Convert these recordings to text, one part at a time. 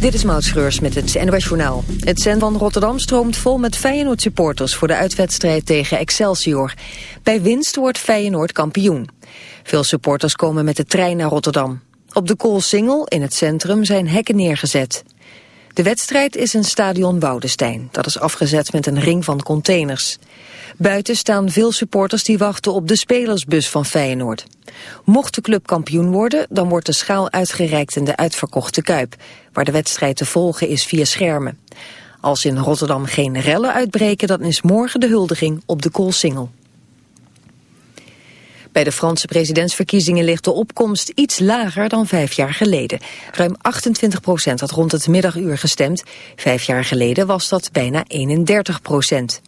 Dit is Maud Schreurs met het NOS Journaal. Het centrum van Rotterdam stroomt vol met Feyenoord-supporters... voor de uitwedstrijd tegen Excelsior. Bij winst wordt Feyenoord kampioen. Veel supporters komen met de trein naar Rotterdam. Op de Koolsingel in het centrum zijn hekken neergezet. De wedstrijd is in stadion Woudestein. Dat is afgezet met een ring van containers. Buiten staan veel supporters die wachten op de spelersbus van Feyenoord. Mocht de club kampioen worden, dan wordt de schaal uitgereikt in de uitverkochte Kuip, waar de wedstrijd te volgen is via schermen. Als in Rotterdam geen rellen uitbreken, dan is morgen de huldiging op de Koolsingel. Bij de Franse presidentsverkiezingen ligt de opkomst iets lager dan vijf jaar geleden. Ruim 28 procent had rond het middaguur gestemd. Vijf jaar geleden was dat bijna 31 procent.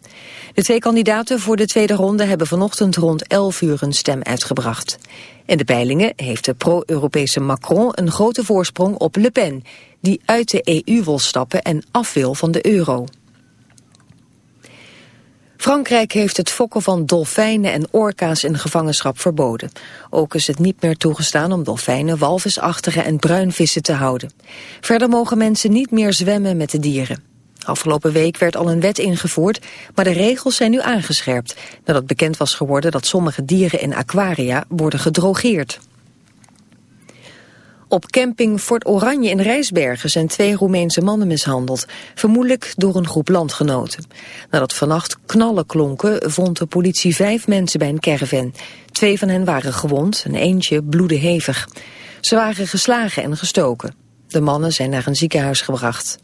De twee kandidaten voor de tweede ronde hebben vanochtend rond 11 uur een stem uitgebracht. In de peilingen heeft de pro-Europese Macron een grote voorsprong op Le Pen, die uit de EU wil stappen en af wil van de euro. Frankrijk heeft het fokken van dolfijnen en orka's in gevangenschap verboden. Ook is het niet meer toegestaan om dolfijnen, walvisachtige en bruinvissen te houden. Verder mogen mensen niet meer zwemmen met de dieren. Afgelopen week werd al een wet ingevoerd, maar de regels zijn nu aangescherpt... nadat bekend was geworden dat sommige dieren in aquaria worden gedrogeerd. Op camping Fort Oranje in Rijsbergen zijn twee Roemeense mannen mishandeld, vermoedelijk door een groep landgenoten. Nadat vannacht knallen klonken, vond de politie vijf mensen bij een caravan. Twee van hen waren gewond en eentje bloedde hevig. Ze waren geslagen en gestoken. De mannen zijn naar een ziekenhuis gebracht.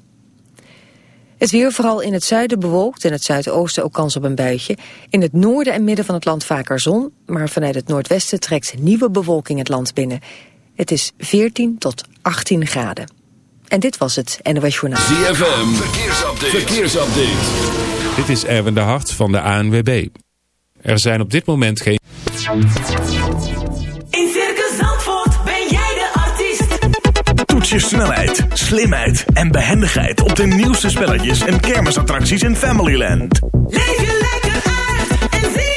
Het weer vooral in het zuiden bewolkt en het zuidoosten ook kans op een buitje. In het noorden en midden van het land vaker zon, maar vanuit het noordwesten trekt nieuwe bewolking het land binnen. Het is 14 tot 18 graden. En dit was het NOS Journaal. ZFM, verkeersupdate. verkeersupdate. Dit is Erwin de Hart van de ANWB. Er zijn op dit moment geen... In Circus Zandvoort ben jij de artiest. Toets je snelheid, slimheid en behendigheid op de nieuwste spelletjes en kermisattracties in Familyland. Leef je lekker uit en zie.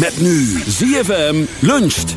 Met nu ZFM luncht.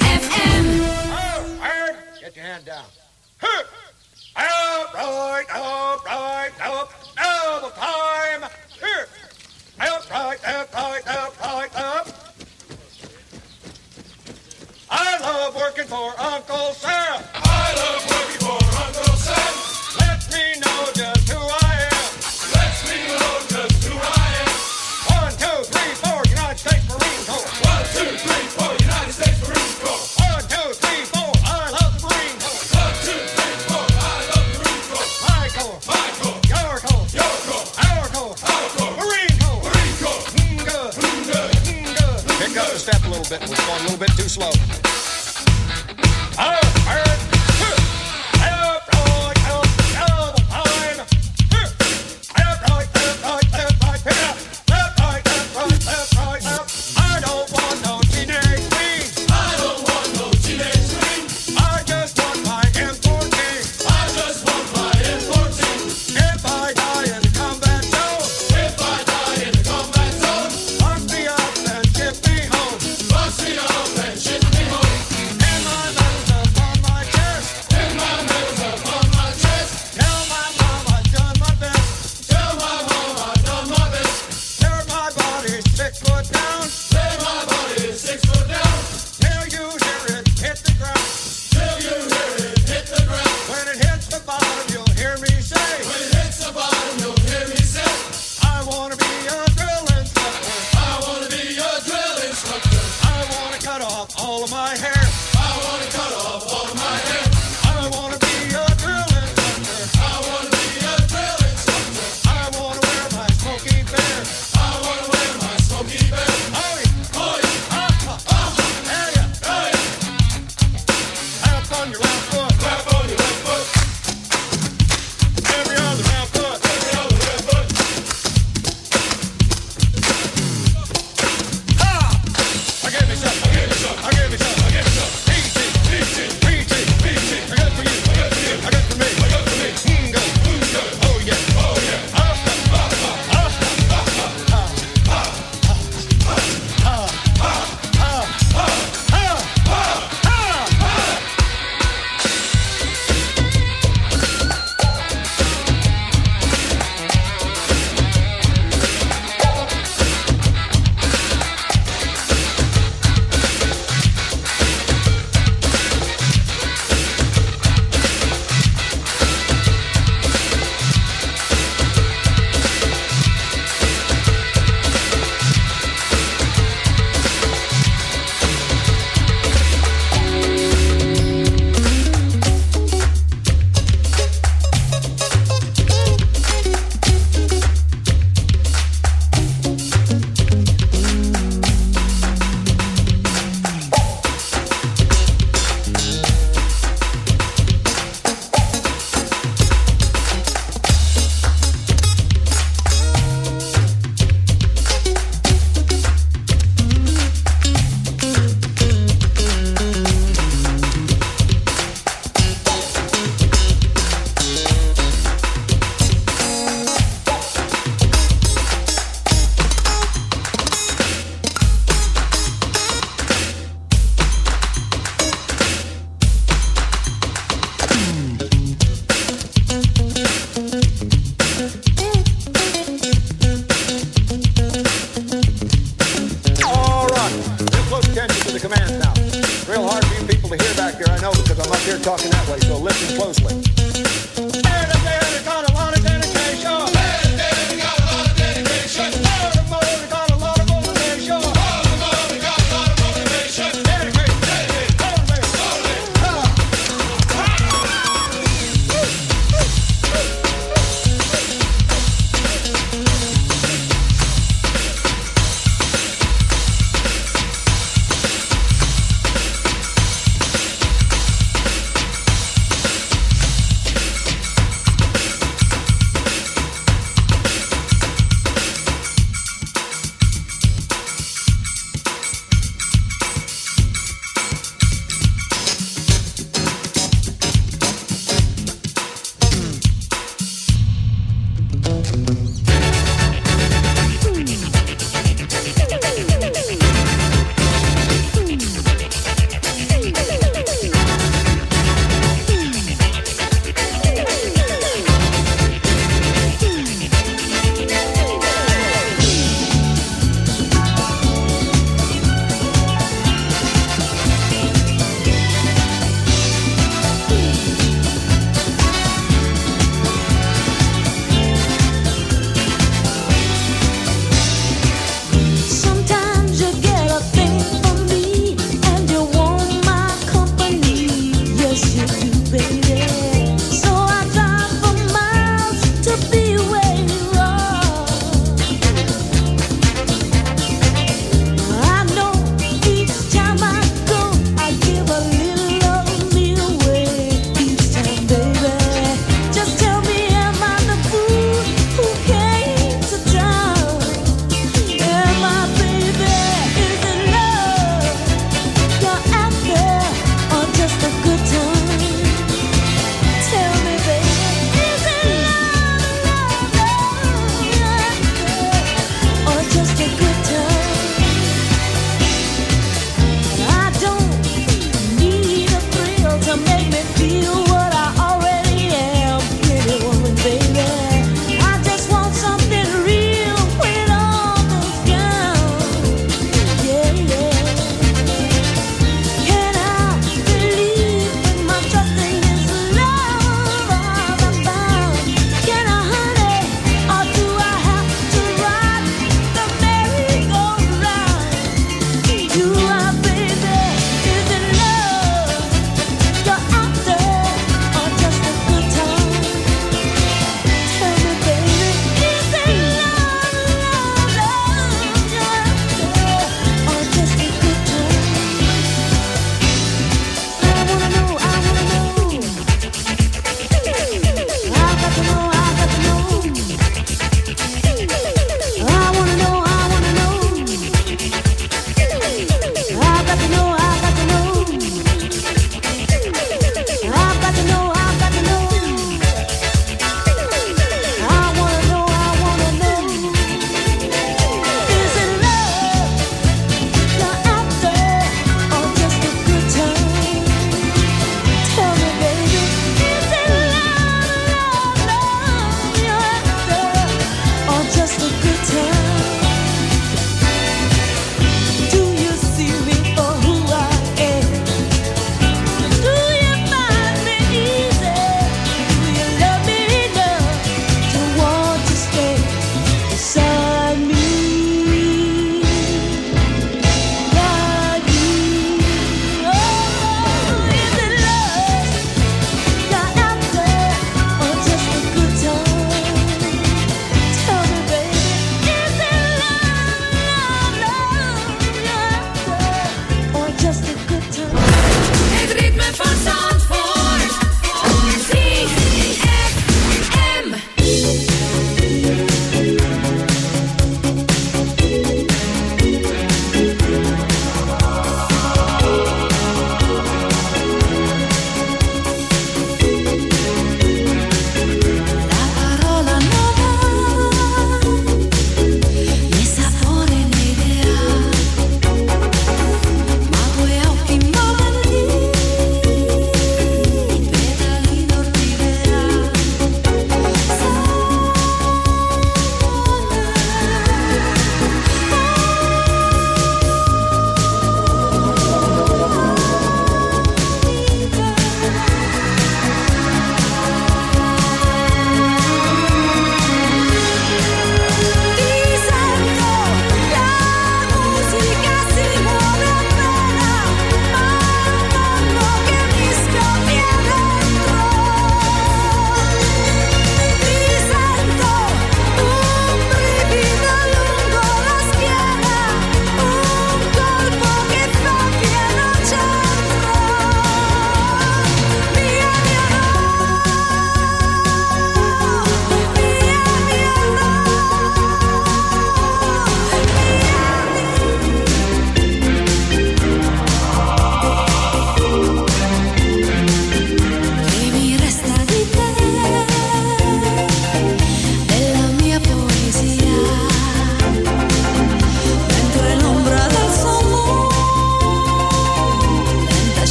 here talking that way, so listen closely.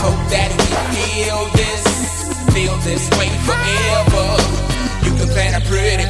Hope that we feel this, feel this way forever. You can plan a pretty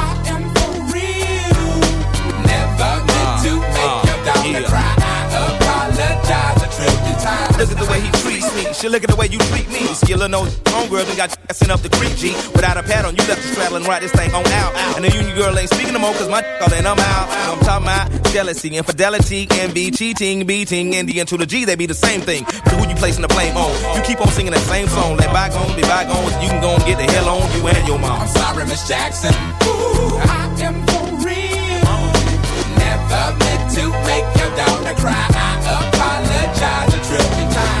Shit, look at the way you treat me. Skillin' no homegirl, then got you sent up the creek, G. Without a pad on, you left the straddle and ride this thing on out. And the union girl ain't speaking no more, cause my all in, I'm out. I'm talking about jealousy, infidelity, envy, cheating, beating, and the to the G, they be the same thing. But who you placing the blame on? You keep on singing that same song. Let bygones be bygones, you can go and get the hell on you and your mom. I'm sorry, Miss Jackson. Ooh, I am for real. Never meant to make your daughter cry. I apologize a trillion times.